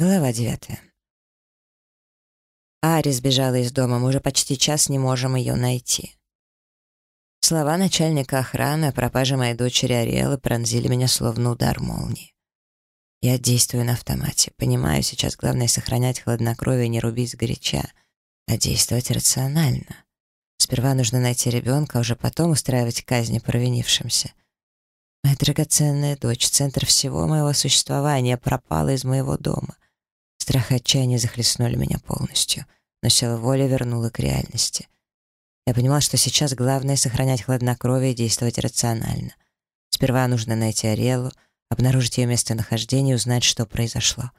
Глава девятая. Ари сбежала из дома, мы уже почти час не можем ее найти. Слова начальника охраны о пропаже моей дочери Ариэлы пронзили меня словно удар молнии. Я действую на автомате. Понимаю, сейчас главное сохранять хладнокровие, не рубить сгоряча, а действовать рационально. Сперва нужно найти ребенка, а уже потом устраивать казни провинившимся. Моя драгоценная дочь, центр всего моего существования, пропала из моего дома. Страх и отчаяние захлестнули меня полностью, но сила воли вернула к реальности. Я понимал, что сейчас главное — сохранять хладнокровие и действовать рационально. Сперва нужно найти Ариэлу, обнаружить ее местонахождение и узнать, что произошло.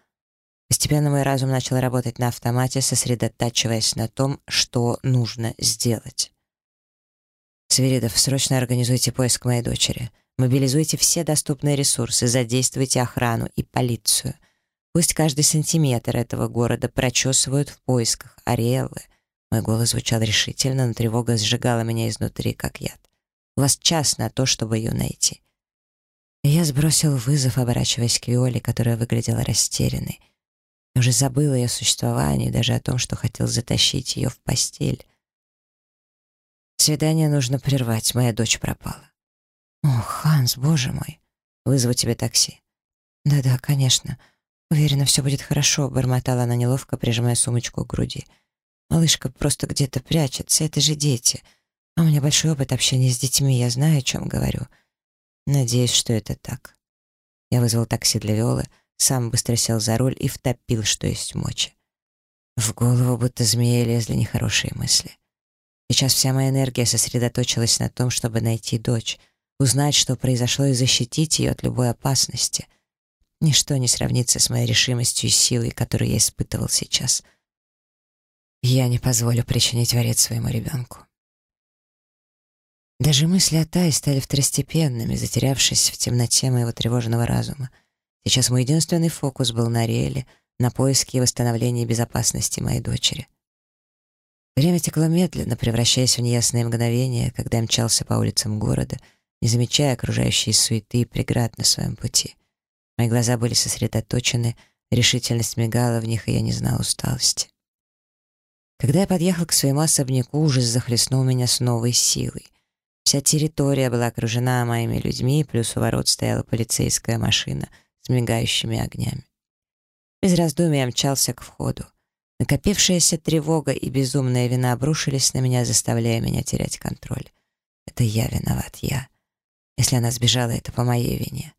Постепенно мой разум начал работать на автомате, сосредотачиваясь на том, что нужно сделать. «Свиридов, срочно организуйте поиск моей дочери. Мобилизуйте все доступные ресурсы, задействуйте охрану и полицию. Пусть каждый сантиметр этого города прочесывают в поисках Ариэллы. Мой голос звучал решительно, но тревога сжигала меня изнутри, как яд. У вас час на то, чтобы ее найти. Я сбросил вызов, оборачиваясь к Виоле, которая выглядела растерянной. Я уже забыл ее существовании, даже о том, что хотел затащить ее в постель. Свидание нужно прервать, моя дочь пропала. «О, Ханс, боже мой! Вызову тебе такси». «Да-да, конечно. Уверена, все будет хорошо», — бормотала она неловко, прижимая сумочку к груди. «Малышка просто где-то прячется, это же дети. А у меня большой опыт общения с детьми, я знаю, о чем говорю. Надеюсь, что это так». Я вызвал такси для Виолы, сам быстро сел за руль и втопил, что есть мочи. В голову будто змеи лезли нехорошие мысли. Сейчас вся моя энергия сосредоточилась на том, чтобы найти дочь — узнать, что произошло, и защитить ее от любой опасности. Ничто не сравнится с моей решимостью и силой, которую я испытывал сейчас. Я не позволю причинить вред своему ребенку. Даже мысли о Тай стали второстепенными, затерявшись в темноте моего тревожного разума. Сейчас мой единственный фокус был на Риэле, на поиске и восстановлении безопасности моей дочери. Время текло медленно, превращаясь в неясные мгновения, когда я мчался по улицам города — не замечая окружающей суеты и преград на своем пути. Мои глаза были сосредоточены, решительность мигала в них, и я не знал усталости. Когда я подъехал к своему особняку, ужас захлестнул меня с новой силой. Вся территория была окружена моими людьми, плюс у ворот стояла полицейская машина с мигающими огнями. Без раздумий я мчался к входу. Накопившаяся тревога и безумная вина обрушились на меня, заставляя меня терять контроль. Это я виноват, я. Если она сбежала, это по моей вине.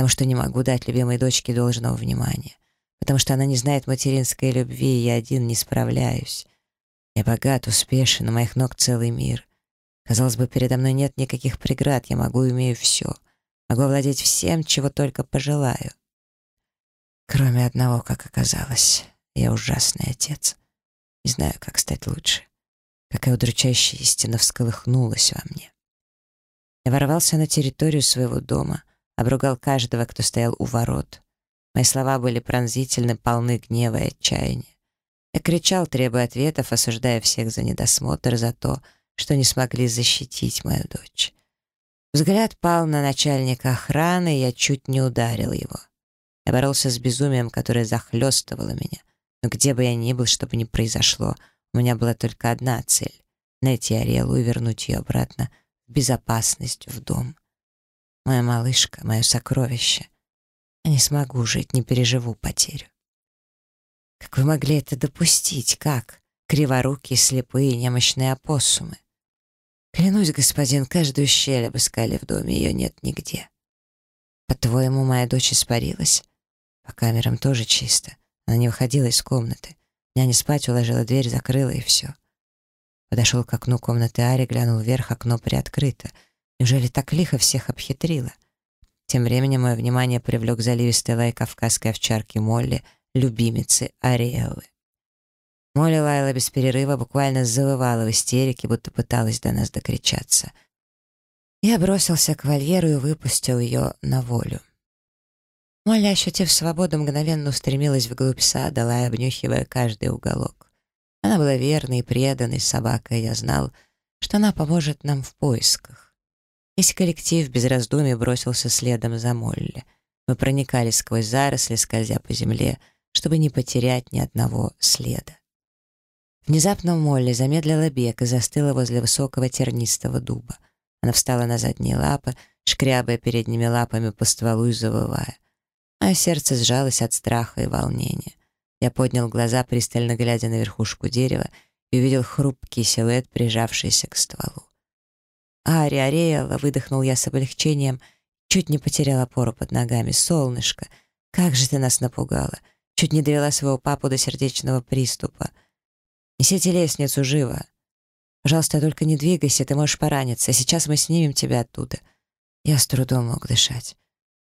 Потому что не могу дать любимой дочке должного внимания. Потому что она не знает материнской любви, и я один не справляюсь. Я богат, успешен, у моих ног целый мир. Казалось бы, передо мной нет никаких преград, я могу и умею все. Могу владеть всем, чего только пожелаю. Кроме одного, как оказалось, я ужасный отец. Не знаю, как стать лучше. Какая удручающая истина всколыхнулась во мне. Я ворвался на территорию своего дома, обругал каждого, кто стоял у ворот. Мои слова были пронзительны, полны гнева и отчаяния. Я кричал, требуя ответов, осуждая всех за недосмотр, за то, что не смогли защитить мою дочь. Взгляд пал на начальника охраны, и я чуть не ударил его. Я боролся с безумием, которое захлестывало меня. Но где бы я ни был, что бы ни произошло, у меня была только одна цель — найти Ариэлу и вернуть ее обратно безопасность в дом. Моя малышка, мое сокровище. Я не смогу жить, не переживу потерю. Как вы могли это допустить? Как? Криворукие, слепые, немощные опоссумы. Клянусь, господин, каждую щель обыскали в доме, ее нет нигде. По-твоему, моя дочь испарилась? По камерам тоже чисто. Она не выходила из комнаты. Няня спать уложила дверь, закрыла и все. Подошел к окну комнаты Ари, глянул вверх, окно приоткрыто. Неужели так лихо всех обхитрила? Тем временем мое внимание привлек заливистый лай кавказской овчарки Молли, любимицы Ариэллы. Молли лаяла без перерыва, буквально завывала в истерике, будто пыталась до нас докричаться. Я бросился к вольеру и выпустил ее на волю. Молли, ощутив свободу, мгновенно устремилась вглубь сада, лая, обнюхивая каждый уголок. Она была верной и преданной собакой, и я знал, что она поможет нам в поисках. Весь коллектив без раздумий бросился следом за Молли. Мы проникали сквозь заросли, скользя по земле, чтобы не потерять ни одного следа. Внезапно Молли замедлила бег и застыла возле высокого тернистого дуба. Она встала на задние лапы, шкрябая передними лапами по стволу и завывая. Мое сердце сжалось от страха и волнения. Я поднял глаза, пристально глядя на верхушку дерева, и увидел хрупкий силуэт, прижавшийся к стволу. «Ари, Ариэла!» — выдохнул я с облегчением. Чуть не потерял опору под ногами. «Солнышко! Как же ты нас напугала! Чуть не довела своего папу до сердечного приступа. Несите лестницу, живо! Пожалуйста, только не двигайся, ты можешь пораниться. Сейчас мы снимем тебя оттуда». Я с трудом мог дышать.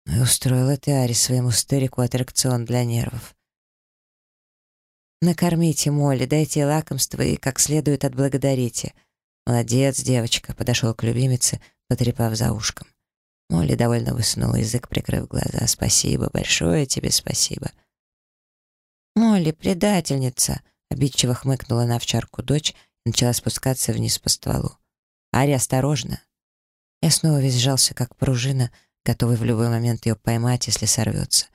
Ну и устроила ты, Ари, своему стырику аттракцион для нервов. Накормите Молли, дайте ей лакомство и как следует отблагодарите. Молодец, девочка, подошел к любимице, потрепав за ушком. Молли довольно высунула язык, прикрыв глаза. «Спасибо, большое тебе спасибо». «Молли, предательница!» — обидчиво хмыкнула на овчарку дочь и начала спускаться вниз по стволу. «Ари, осторожно!» Я снова весь сжался, как пружина, готовый в любой момент ее поймать, если сорвется.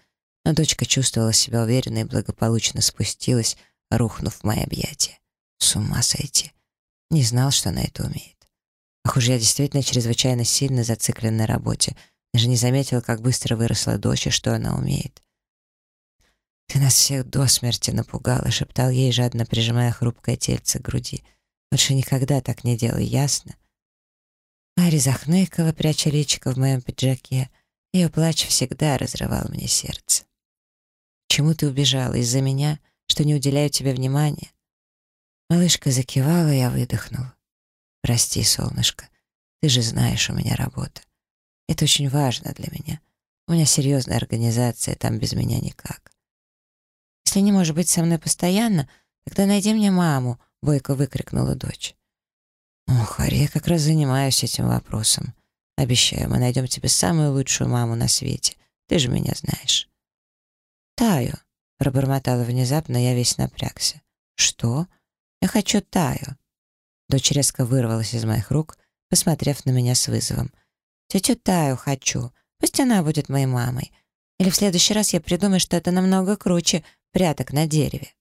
Но дочка чувствовала себя уверенно и благополучно спустилась, рухнув в мои объятия. С ума сойти. Не знал, что она это умеет. Похоже, я действительно чрезвычайно сильно зациклен на работе. Даже не заметил, как быстро выросла дочь и что она умеет. «Ты нас всех до смерти напугала», — шептал ей, жадно прижимая хрупкое тельце к груди. «Больше никогда так не делай, ясно?» Ари захныкала, пряча личико в моем пиджаке. Ее плач всегда разрывал мне сердце. «Чему ты убежала? Из-за меня? Что не уделяю тебе внимания?» Малышка закивала, я выдохнул. «Прости, солнышко, ты же знаешь, у меня работа. Это очень важно для меня. У меня серьезная организация, там без меня никак». «Если не можешь быть со мной постоянно, тогда найди мне маму», — бойко выкрикнула дочь. «Ох, Ари, я как раз занимаюсь этим вопросом. Обещаю, мы найдем тебе самую лучшую маму на свете. Ты же меня знаешь». «Таю», — пробормотала внезапно, я весь напрягся. «Что? Я хочу Таю». Дочь резко вырвалась из моих рук, посмотрев на меня с вызовом. «Тетю Таю хочу. Пусть она будет моей мамой. Или в следующий раз я придумаю, что это намного круче пряток на дереве».